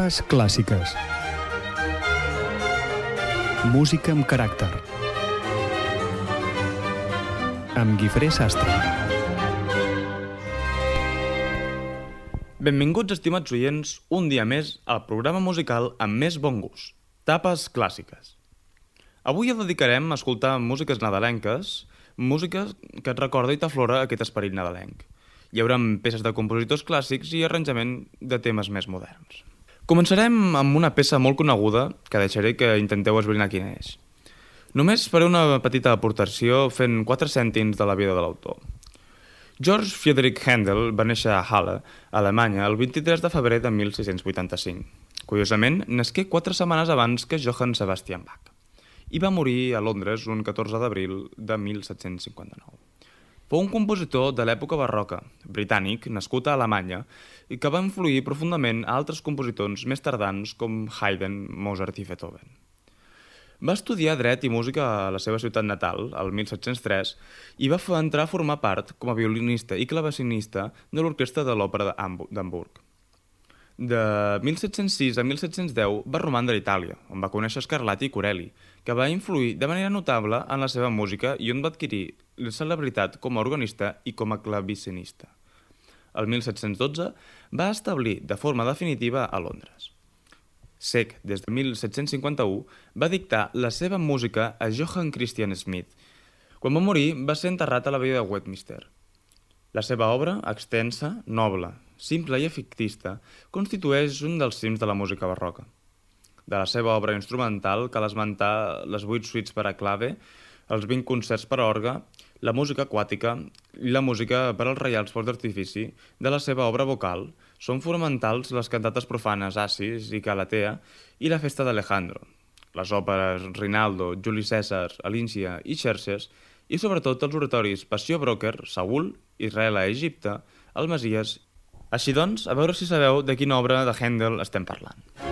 Tapes clàssiques. Música amb caràcter. Amb Guifré Sastre. Benvinguts, estimats oients, un dia més al programa musical amb més bon gust, Tapes clàssiques. Avui el dedicarem a escoltar músiques nadalenques, música que et recorda i t'aflora aquest esperit nadalenc. Hi haurà peces de compositors clàssics i arranjament de temes més moderns. Començarem amb una peça molt coneguda, que deixaré que intenteu esbrinar quina és. Només faré una petita aportació fent 4 cèntims de la vida de l'autor. George Friedrich Handel va néixer a Halle, Alemanya, el 23 de febrer de 1685. Curiosament, nasqué 4 setmanes abans que Johann Sebastian Bach i va morir a Londres un 14 d'abril de 1759. Fou un compositor de l'època barroca, britànic, nascut a Alemanya, i que va influir profundament a altres compositors més tardans com Haydn, Mozart i Beethoven. Va estudiar dret i música a la seva ciutat natal, el 1703, i va entrar a formar part, com a violinista i clavecinista, de l'orquestra de l'Òpera d'Hamburg. De 1706 a 1710 va romandre a Itàlia, on va conèixer Scarlatti i Corelli, que va influir de manera notable en la seva música i on va adquirir la celebritat com a organista i com a clavicinista. El 1712 va establir de forma definitiva a Londres. Sec, des de 1751, va dictar la seva música a Johann Christian Smith. Quan va morir, va ser enterrat a la vella de Westminster. La seva obra, extensa, noble, simple i efectista, constitueix un dels cims de la música barroca. De la seva obra instrumental cal esmentar les vuit suites per a clave, els 20 concerts per a orga, la música aquàtica i la música per als reials focs d'artifici de la seva obra vocal. Són fonamentals les cantates profanes Assis i Calatea i la festa d'Alejandro, les òperes Rinaldo, Juli César, Alíncia i Xerxes i sobretot els oratoris Passió Broker, Saúl, Israel a Egipte, el Masies... Així doncs, a veure si sabeu de quina obra de Handel estem parlant.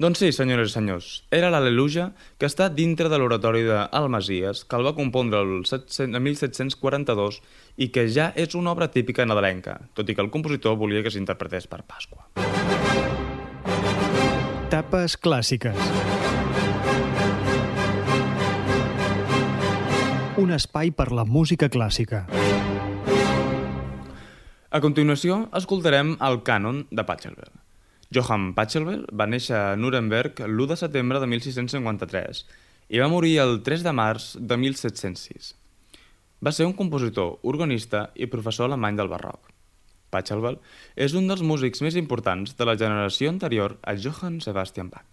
Doncs sí, senyores i senyors, era l'Aleluja que està dintre de l'oratori d'Almasies, que el va compondre el 1742 i que ja és una obra típica nadalenca, tot i que el compositor volia que s'interpretés per Pasqua. Tapes clàssiques. Un espai per la música clàssica. A continuació, escoltarem el cànon de Pachelbel. Johann Pachelbel va néixer a Nuremberg l'1 de setembre de 1653 i va morir el 3 de març de 1706. Va ser un compositor, organista i professor alemany del barroc. Pachelbel és un dels músics més importants de la generació anterior a Johann Sebastian Bach.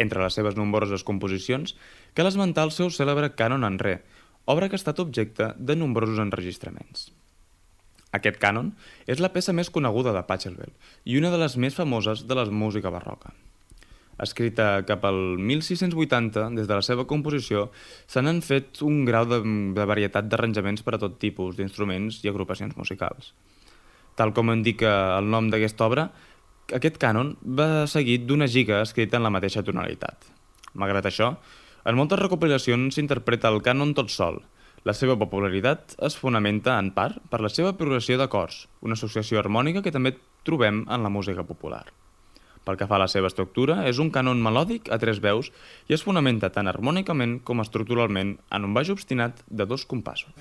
Entre les seves nombroses composicions, cal esmentar el seu cèlebre Canon en Re, obra que ha estat objecte de nombrosos enregistraments. Aquest cànon és la peça més coneguda de Pachelbel i una de les més famoses de la música barroca. Escrita cap al 1680, des de la seva composició, se n'han fet un grau de, de varietat d'arranjaments per a tot tipus d'instruments i agrupacions musicals. Tal com indica el nom d'aquesta obra, aquest cànon va seguit d'una giga escrita en la mateixa tonalitat. Malgrat això, en moltes recopilacions s'interpreta el cànon tot sol, la seva popularitat es fonamenta, en part, per la seva progressió d'acords, una associació harmònica que també trobem en la música popular. Pel que fa a la seva estructura, és un cànon melòdic a tres veus i es fonamenta tant harmònicament com estructuralment en un baix obstinat de dos compassos.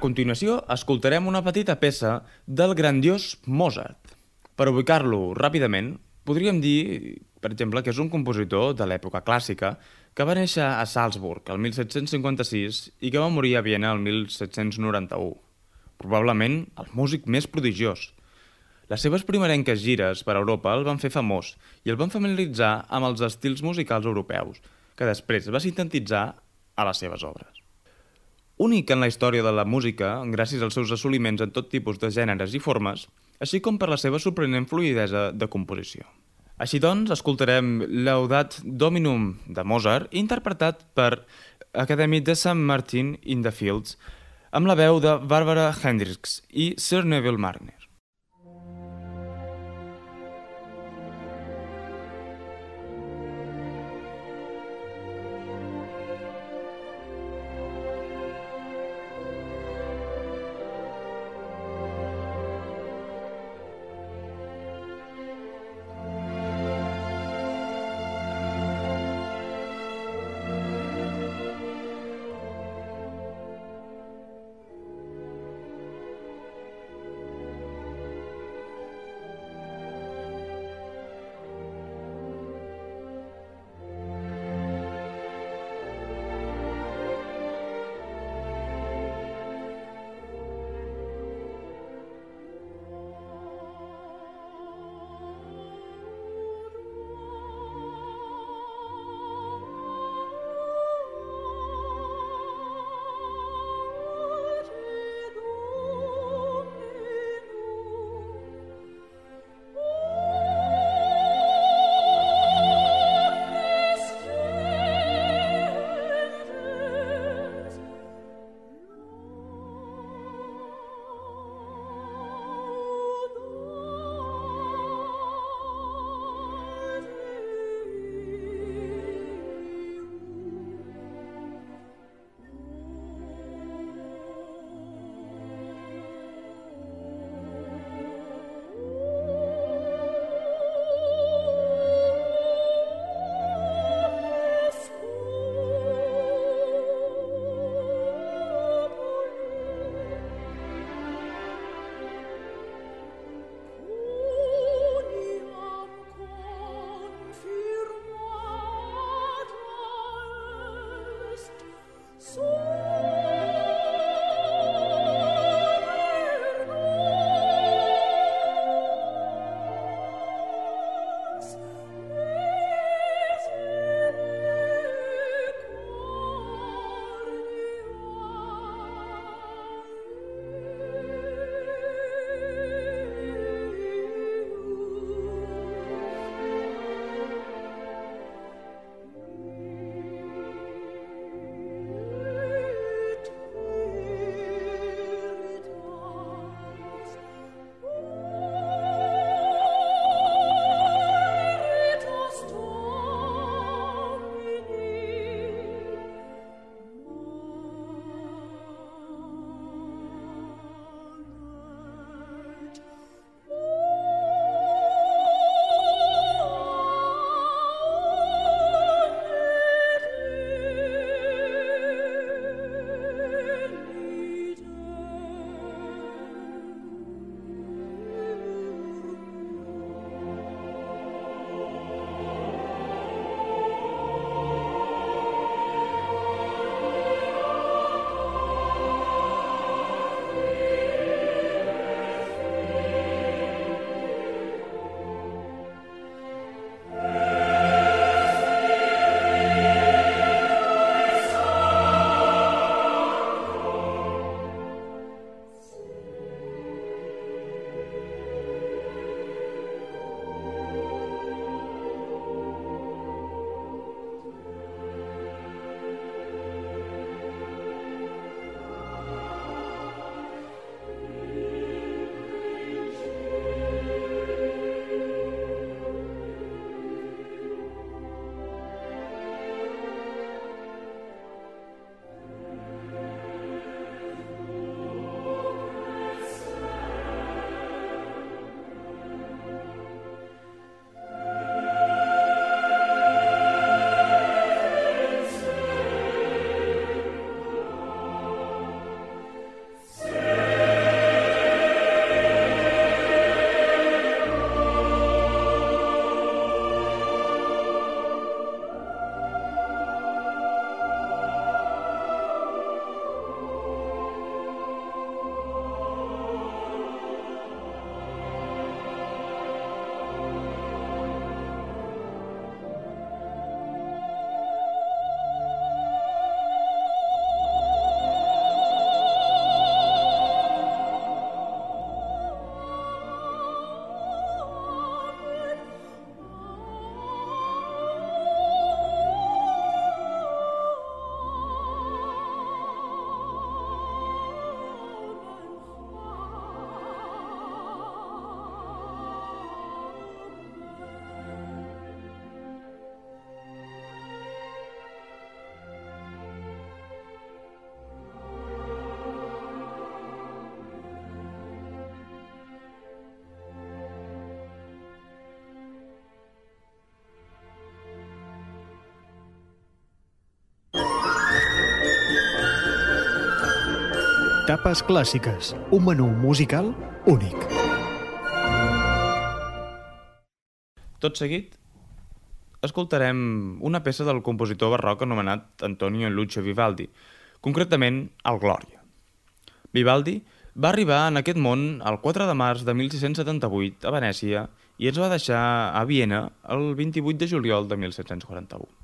Continuació, escoltarem una petita peça del grandiós Mozart. Per ubicar-lo ràpidament, podríem dir, per exemple, que és un compositor de l'època clàssica que va néixer a Salzburg el 1756 i que va morir a Viena el 1791. Probablement el músic més prodigiós. Les seves primerenques gires per Europa el van fer famós i el van familiaritzar amb els estils musicals europeus, que després va sintetitzar a les seves obres. Únic en la història de la música, gràcies als seus assoliments en tot tipus de gèneres i formes, així com per la seva sorprenent fluidesa de composició. Així doncs, escoltarem l'Audat Dominum de Mozart, interpretat per Academy de St. Martin in the Fields, amb la veu de Barbara Hendricks i Sir Neville Marner. Tapes clàssiques, un menú musical únic. Tot seguit, escoltarem una peça del compositor barroc anomenat Antonio Lucio Vivaldi, concretament el Glòria. Vivaldi va arribar en aquest món el 4 de març de 1678 a Venècia i ens va deixar a Viena el 28 de juliol de 1741.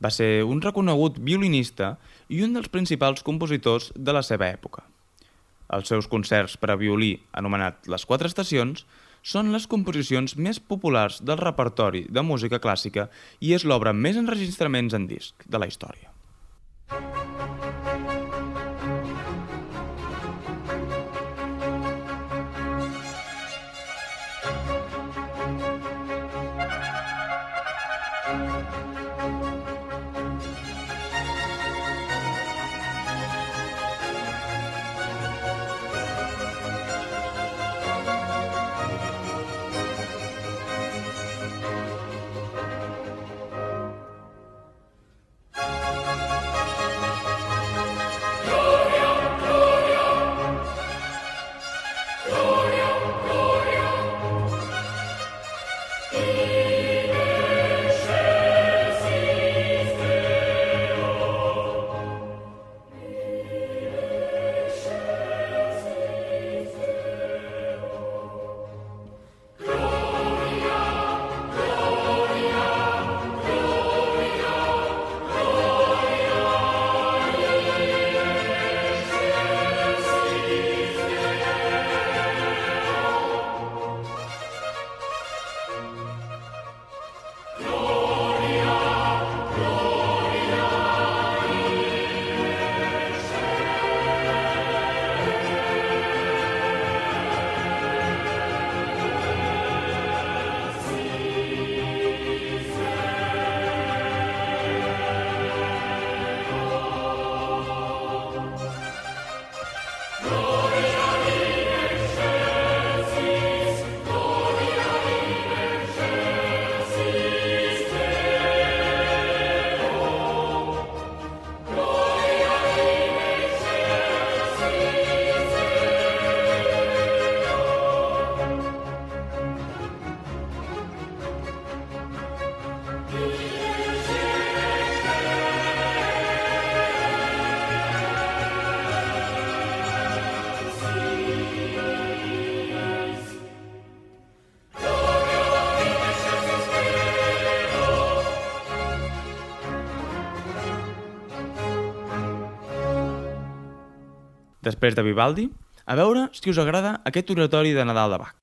Va ser un reconegut violinista i un dels principals compositors de la seva època. Els seus concerts per a violí, anomenat Les Quatre Estacions, són les composicions més populars del repertori de música clàssica i és l'obra amb més enregistraments en disc de la història. Després de Vivaldi, a veure si us agrada aquest oratori de Nadal de Bach.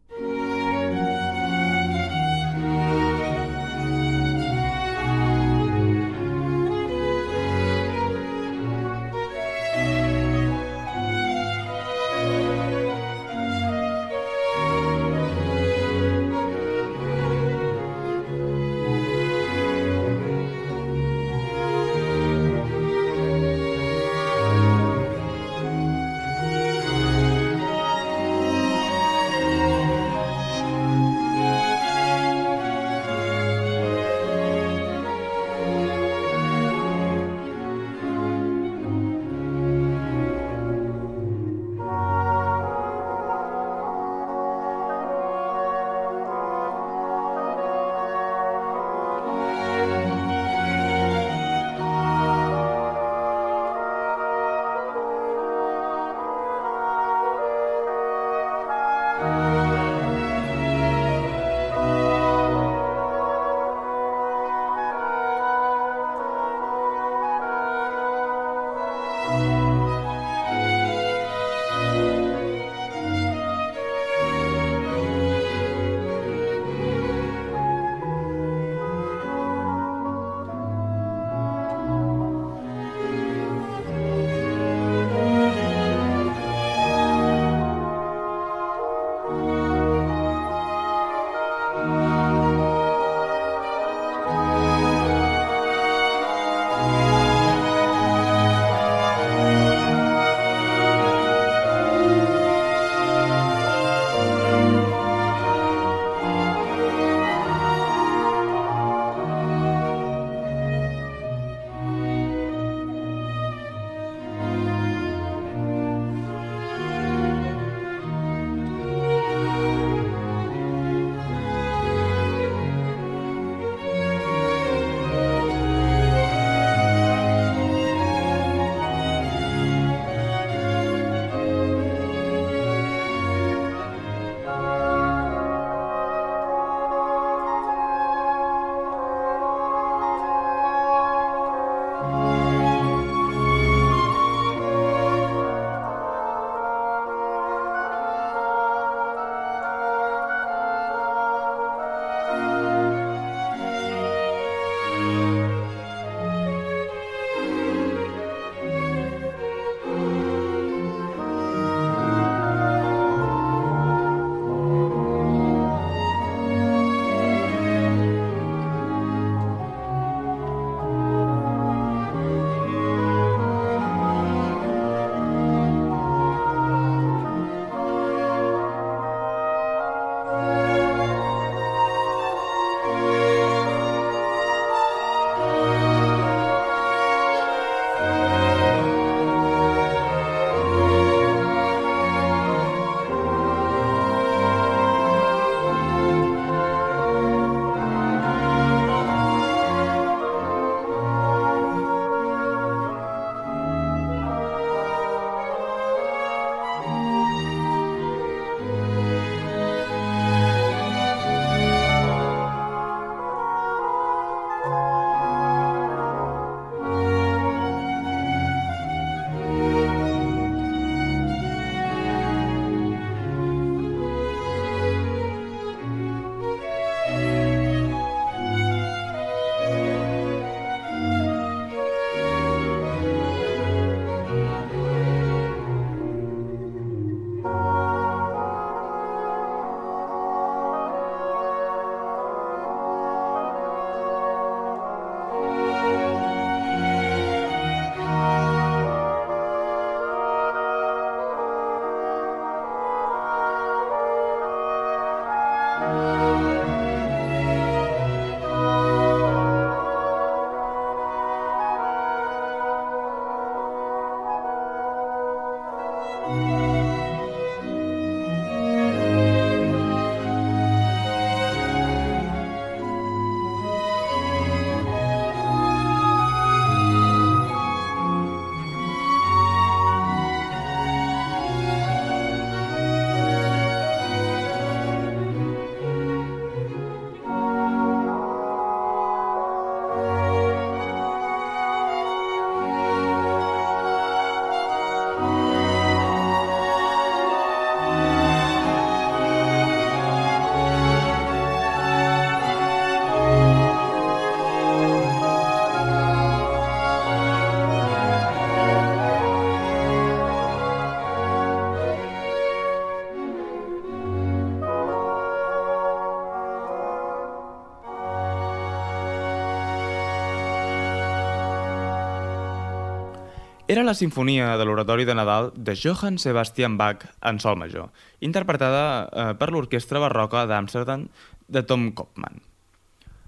Era la sinfonia de l'oratori de Nadal de Johann Sebastian Bach en sol major, interpretada eh, per l'Orquestra Barroca d'Amsterdam de Tom Kopman.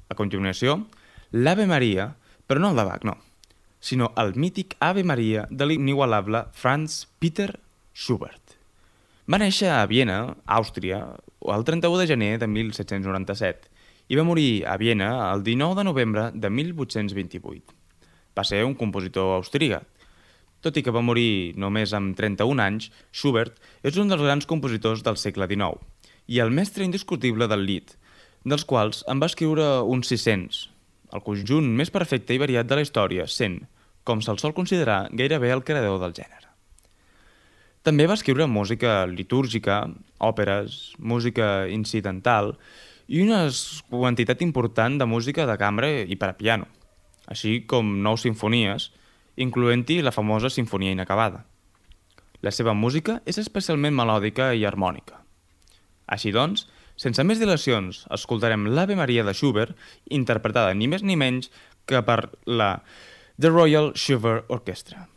A continuació, l'Ave Maria, però no el de Bach, no, sinó el mític Ave Maria de l'inigualable Franz Peter Schubert. Va néixer a Viena, Àustria, el 31 de gener de 1797 i va morir a Viena el 19 de novembre de 1828. Va ser un compositor austríac. Tot i que va morir només amb 31 anys, Schubert és un dels grans compositors del segle XIX i el mestre indiscutible del Lied, dels quals en va escriure uns 600, el conjunt més perfecte i variat de la història, sent, com se'l sol considerar, gairebé el creador del gènere. També va escriure música litúrgica, òperes, música incidental i una quantitat important de música de cambra i per a piano, així com nou sinfonies, incloent-hi la famosa Sinfonia Inacabada. La seva música és especialment melòdica i harmònica. Així doncs, sense més dilacions, escoltarem l'Ave Maria de Schubert, interpretada ni més ni menys que per la The Royal Schubert Orchestra.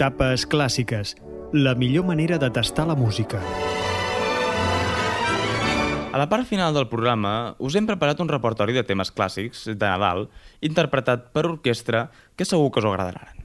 Tapes clàssiques, la millor manera de tastar la música. A la part final del programa us hem preparat un repertori de temes clàssics de Nadal interpretat per orquestra que segur que us agradaran.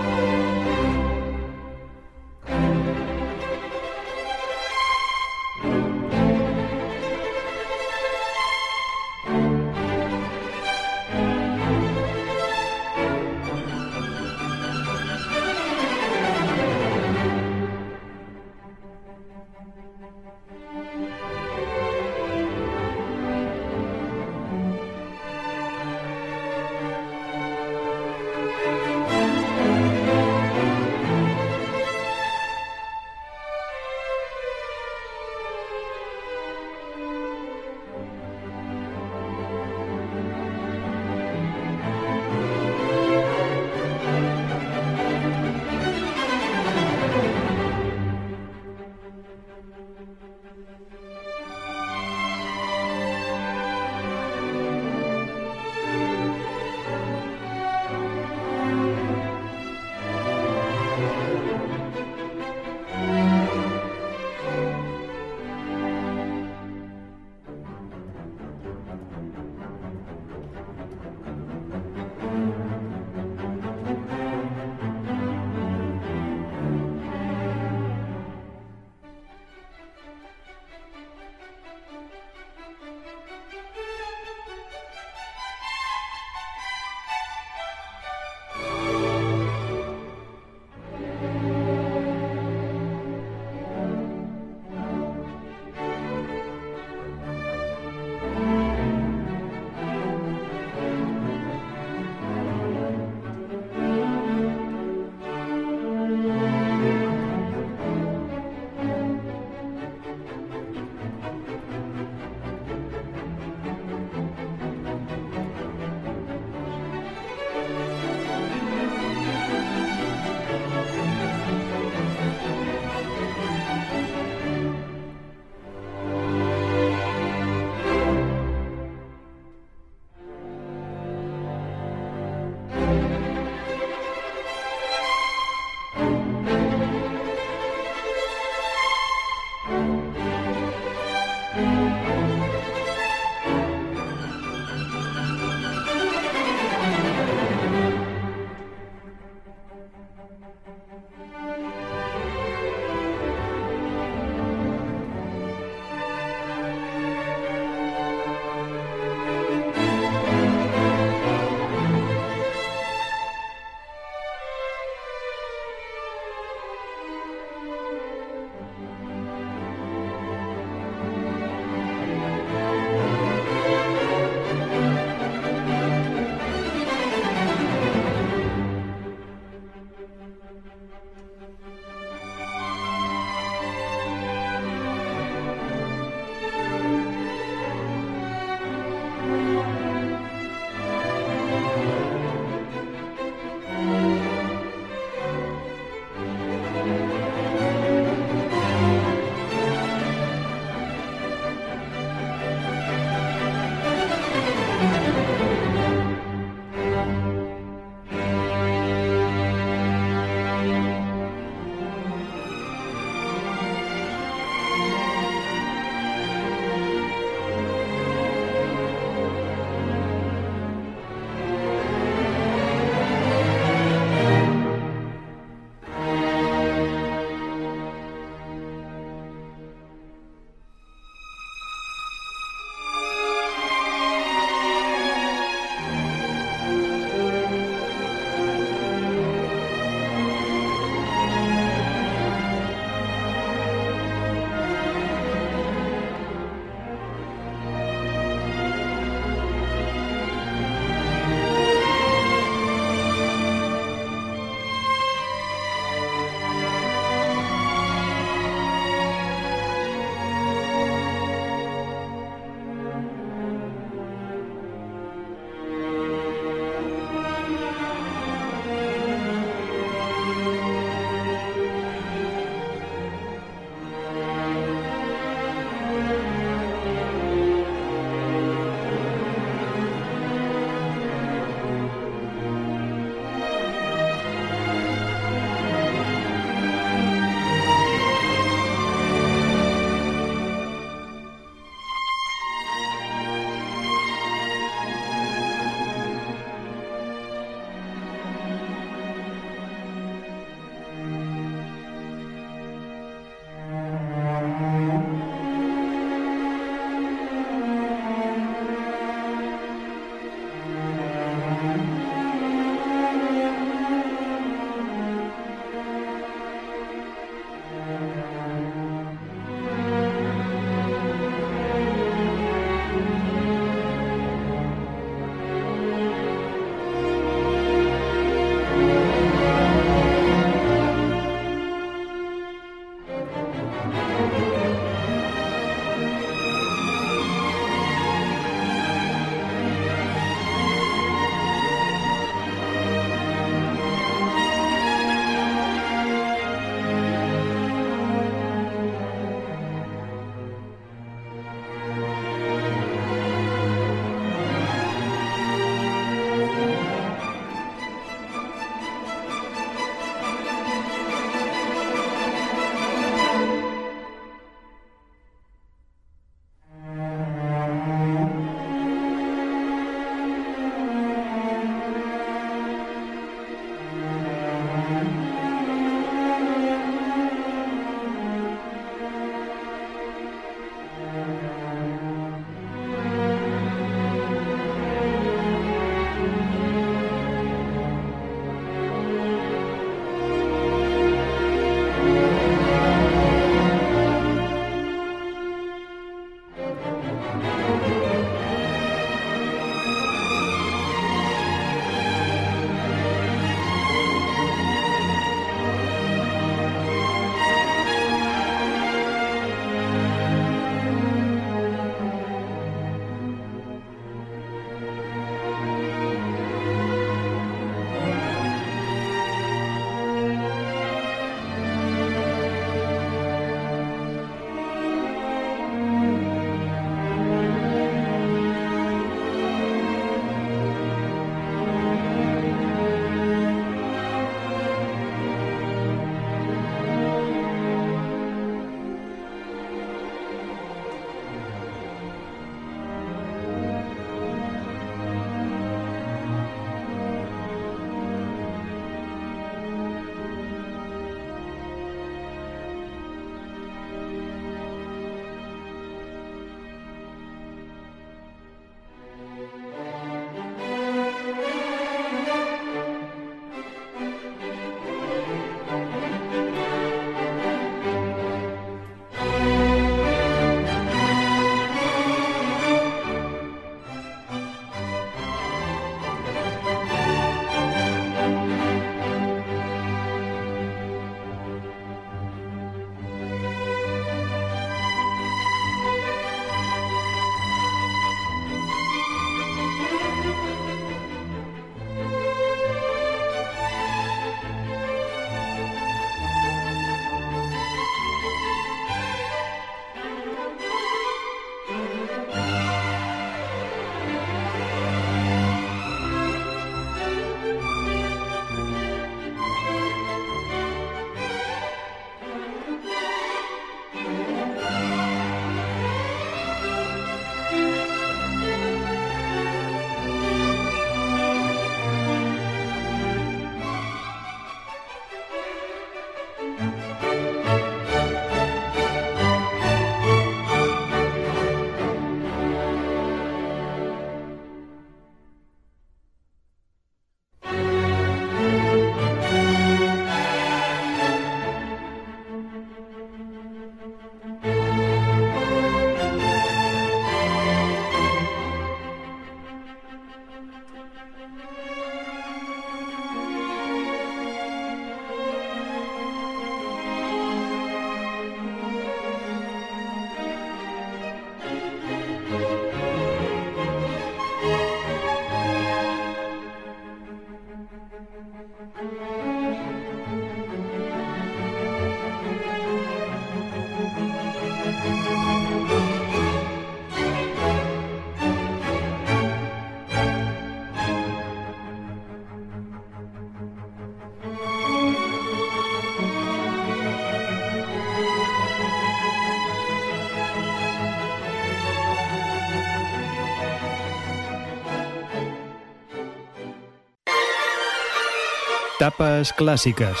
Tapes clàssiques.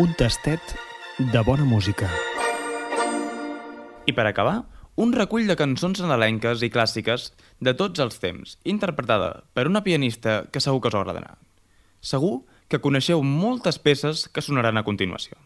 Un tastet de bona música. I per acabar, un recull de cançons nadalenques i clàssiques de tots els temps, interpretada per una pianista que segur que us agradarà. Segur que coneixeu moltes peces que sonaran a continuació.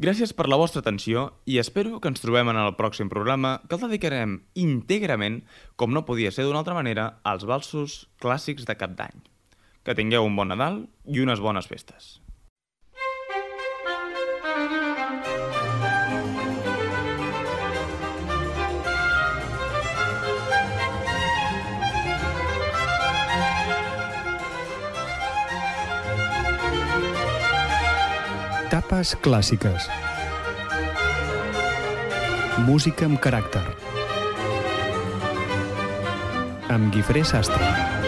Gràcies per la vostra atenció i espero que ens trobem en el pròxim programa que el dedicarem íntegrament, com no podia ser d'una altra manera, als valsos clàssics de cap d'any. Que tingueu un bon Nadal i unes bones festes. Tapes clàssiques. Música amb caràcter. Amb Guifré Sastre.